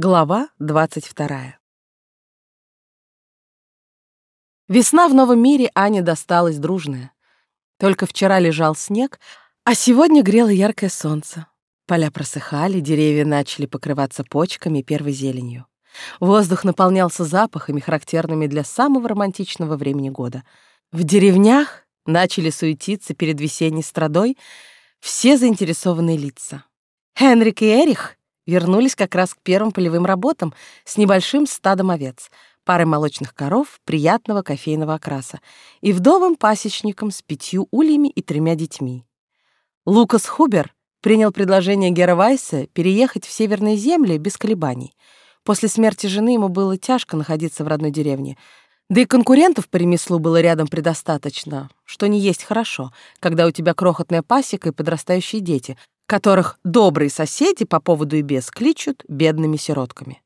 Глава 22. Весна в новом мире Ане досталась дружная. Только вчера лежал снег, а сегодня грело яркое солнце. Поля просыхали, деревья начали покрываться почками и первой зеленью. Воздух наполнялся запахами, характерными для самого романтичного времени года. В деревнях начали суетиться перед весенней страдой все заинтересованные лица. Хенрик и Эрих вернулись как раз к первым полевым работам с небольшим стадом овец, парой молочных коров приятного кофейного окраса и вдовым пасечником с пятью ульями и тремя детьми. Лукас Хубер принял предложение Гера Вайса переехать в северные земли без колебаний. После смерти жены ему было тяжко находиться в родной деревне, да и конкурентов по ремеслу было рядом предостаточно, что не есть хорошо, когда у тебя крохотная пасека и подрастающие дети, которых добрые соседи по поводу и без кличут бедными сиротками.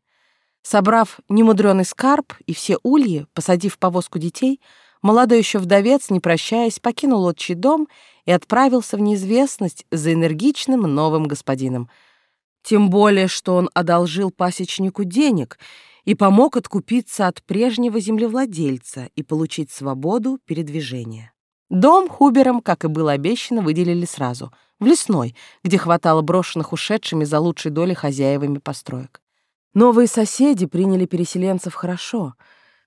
Собрав немудрёный скарб и все ульи, посадив повозку детей, молодой еще вдовец, не прощаясь, покинул отчий дом и отправился в неизвестность за энергичным новым господином. Тем более, что он одолжил пасечнику денег и помог откупиться от прежнего землевладельца и получить свободу передвижения. Дом Хубером, как и было обещано, выделили сразу — в лесной, где хватало брошенных ушедшими за лучшей долей хозяевами построек. Новые соседи приняли переселенцев хорошо,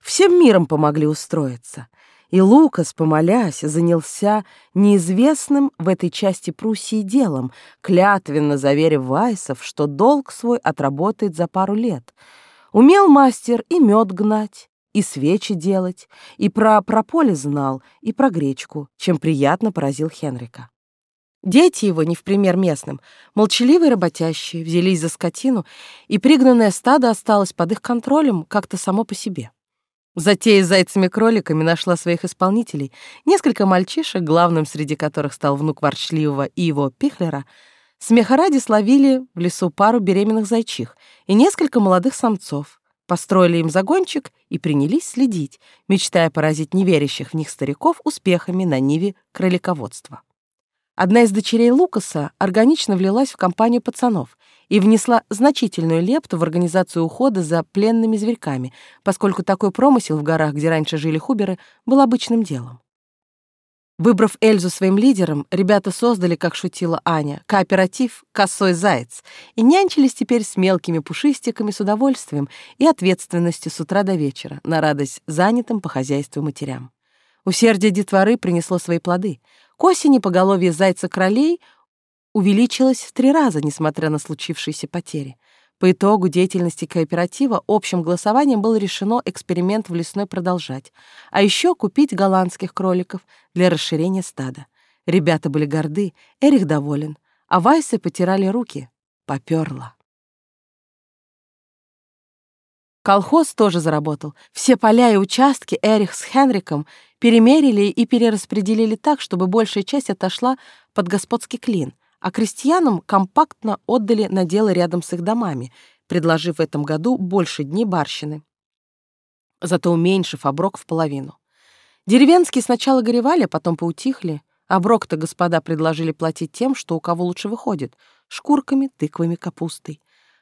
всем миром помогли устроиться. И Лукас, помолясь, занялся неизвестным в этой части Пруссии делом, клятвенно заверив Вайсов, что долг свой отработает за пару лет. Умел мастер и мед гнать, и свечи делать, и про прополе знал, и про гречку, чем приятно поразил Хенрика. Дети его, не в пример местным, молчаливые работящие, взялись за скотину, и пригнанное стадо осталось под их контролем как-то само по себе. Затея с зайцами-кроликами нашла своих исполнителей. Несколько мальчишек, главным среди которых стал внук ворчливого и его Пихлера, смеха ради словили в лесу пару беременных зайчих и несколько молодых самцов, построили им загончик и принялись следить, мечтая поразить неверящих в них стариков успехами на ниве кролиководства. Одна из дочерей Лукаса органично влилась в компанию пацанов и внесла значительную лепту в организацию ухода за пленными зверьками, поскольку такой промысел в горах, где раньше жили хуберы, был обычным делом. Выбрав Эльзу своим лидером, ребята создали, как шутила Аня, кооператив «Косой заяц» и нянчились теперь с мелкими пушистиками с удовольствием и ответственностью с утра до вечера на радость занятым по хозяйству матерям. Усердие детворы принесло свои плоды — к осени поголовье зайца-кролей увеличилось в три раза, несмотря на случившиеся потери. По итогу деятельности кооператива общим голосованием было решено эксперимент в лесной продолжать, а еще купить голландских кроликов для расширения стада. Ребята были горды, Эрих доволен, а Вайсы потирали руки. Попёрло. Колхоз тоже заработал. Все поля и участки Эрих с Хенриком перемерили и перераспределили так, чтобы большая часть отошла под господский клин, а крестьянам компактно отдали наделы рядом с их домами, предложив в этом году больше дней барщины, зато уменьшив оброк в половину. Деревенские сначала горевали, а потом поутихли. Оброк-то господа предложили платить тем, что у кого лучше выходит — шкурками, тыквами, капустой.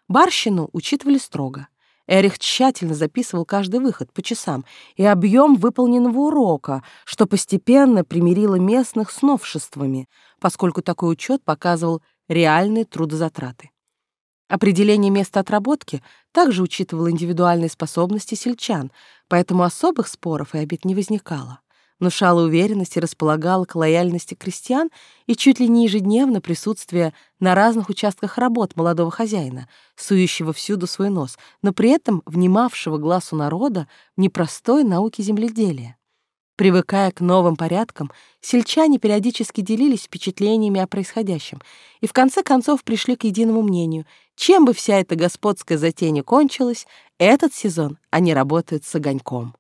Барщину учитывали строго — Эрих тщательно записывал каждый выход по часам и объем выполненного урока, что постепенно примирило местных с новшествами, поскольку такой учет показывал реальные трудозатраты. Определение места отработки также учитывало индивидуальные способности сельчан, поэтому особых споров и обид не возникало внушала уверенность и располагала к лояльности крестьян и чуть ли не ежедневно присутствие на разных участках работ молодого хозяина, сующего всюду свой нос, но при этом внимавшего глазу народа в непростой науке земледелия. Привыкая к новым порядкам, сельчане периодически делились впечатлениями о происходящем и в конце концов пришли к единому мнению. Чем бы вся эта господская затея не кончилась, этот сезон они работают с огоньком.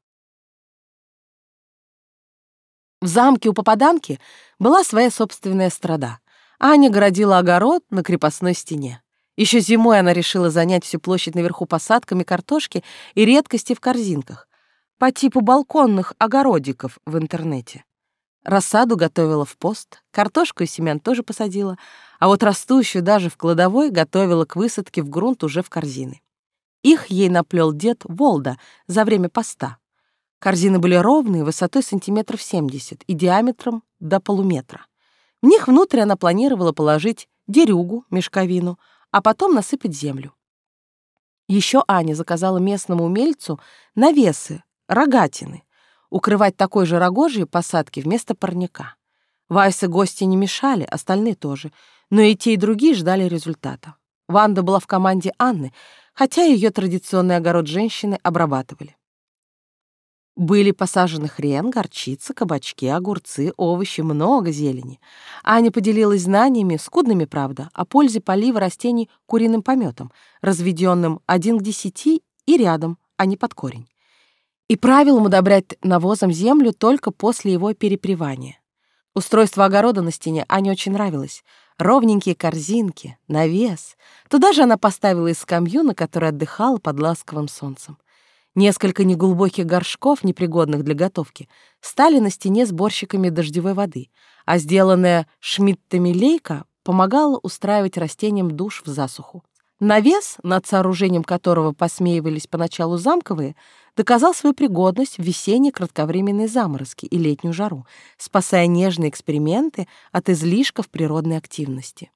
В замке у попаданки была своя собственная страда. Аня городила огород на крепостной стене. Еще зимой она решила занять всю площадь наверху посадками картошки и редкости в корзинках, по типу балконных огородиков в интернете. Рассаду готовила в пост, картошку и семян тоже посадила, а вот растущую даже в кладовой готовила к высадке в грунт уже в корзины. Их ей наплел дед Волда за время поста. Корзины были ровные, высотой сантиметров 70 и диаметром до полуметра. В них внутрь она планировала положить дерюгу, мешковину, а потом насыпать землю. Еще Аня заказала местному умельцу навесы, рогатины, укрывать такой же рогожей посадки вместо парника. Вайсы гости не мешали, остальные тоже, но и те, и другие ждали результата. Ванда была в команде Анны, хотя ее традиционный огород женщины обрабатывали. Были посажены хрен, горчица, кабачки, огурцы, овощи, много зелени. Аня поделилась знаниями, скудными, правда, о пользе полива растений куриным пометом, разведенным один к десяти и рядом, а не под корень. И правилом удобрять навозом землю только после его перепревания. Устройство огорода на стене Ане очень нравилось. Ровненькие корзинки, навес. Туда же она поставила и скамью, на которой отдыхала под ласковым солнцем. Несколько неглубоких горшков, непригодных для готовки, стали на стене сборщиками дождевой воды, а сделанная шмидтами лейка помогала устраивать растениям душ в засуху. Навес, над сооружением которого посмеивались поначалу замковые, доказал свою пригодность в весенние кратковременные заморозки и летнюю жару, спасая нежные эксперименты от излишков природной активности.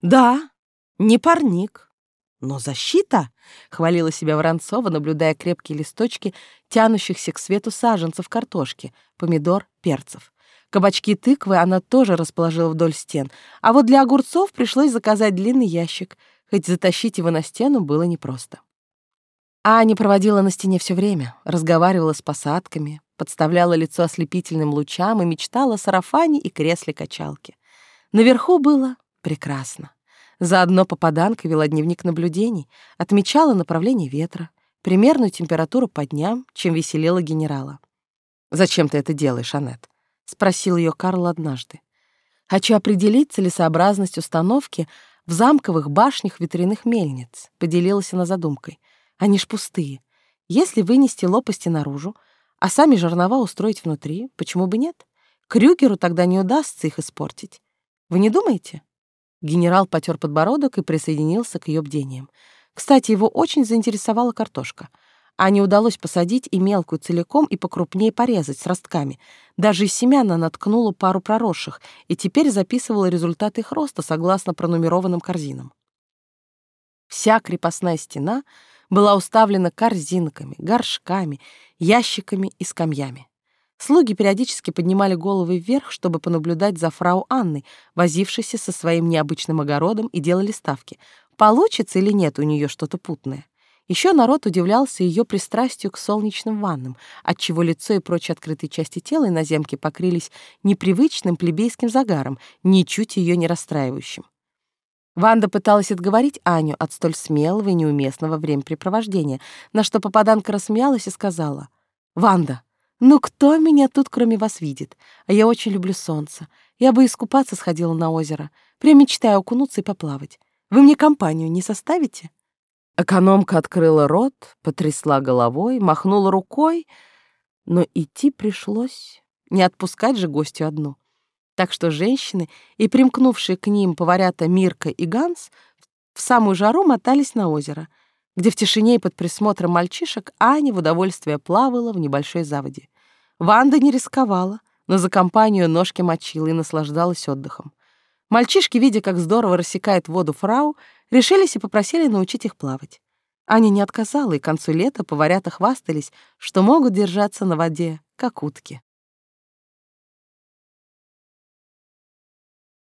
Да, не парник, но защита, хвалила себя Воронцова, наблюдая крепкие листочки тянущихся к свету саженцев картошки, помидор, перцев. Кабачки тыквы она тоже расположила вдоль стен, а вот для огурцов пришлось заказать длинный ящик, хоть затащить его на стену было непросто. Аня проводила на стене все время, разговаривала с посадками, подставляла лицо ослепительным лучам и мечтала о сарафане и кресле-качалке. Наверху было прекрасно. Заодно попаданка вела дневник наблюдений, отмечала направление ветра, примерную температуру по дням, чем веселила генерала. «Зачем ты это делаешь, Аннет?» — спросил ее Карл однажды. «Хочу определить целесообразность установки в замковых башнях ветряных мельниц», — поделилась она задумкой. «Они ж пустые. Если вынести лопасти наружу, а сами жернова устроить внутри, почему бы нет? Крюгеру тогда не удастся их испортить. Вы не думаете?» Генерал потер подбородок и присоединился к ее бдениям. Кстати, его очень заинтересовала картошка. А не удалось посадить и мелкую целиком, и покрупнее порезать с ростками. Даже из семян она наткнула пару проросших и теперь записывала результаты их роста согласно пронумерованным корзинам. Вся крепостная стена была уставлена корзинками, горшками, ящиками и скамьями. Слуги периодически поднимали головы вверх, чтобы понаблюдать за фрау Анной, возившейся со своим необычным огородом, и делали ставки, получится или нет у нее что-то путное. Еще народ удивлялся ее пристрастию к солнечным ваннам, отчего лицо и прочие открытые части тела иноземки покрылись непривычным плебейским загаром, ничуть ее не расстраивающим. Ванда пыталась отговорить Аню от столь смелого и неуместного времяпрепровождения, на что попаданка рассмеялась и сказала, «Ванда, ну кто меня тут, кроме вас, видит? А я очень люблю солнце. Я бы искупаться сходила на озеро. Прям мечтаю окунуться и поплавать. Вы мне компанию не составите?» Экономка открыла рот, потрясла головой, махнула рукой, но идти пришлось. Не отпускать же гостю одну. Так что женщины и примкнувшие к ним поварята Мирка и Ганс в самую жару мотались на озеро — где в тишине и под присмотром мальчишек Аня в удовольствие плавала в небольшой заводе. Ванда не рисковала, но за компанию ножки мочила и наслаждалась отдыхом. Мальчишки, видя, как здорово рассекает воду фрау, решились и попросили научить их плавать. Аня не отказала, и к концу лета поварята хвастались, что могут держаться на воде, как утки.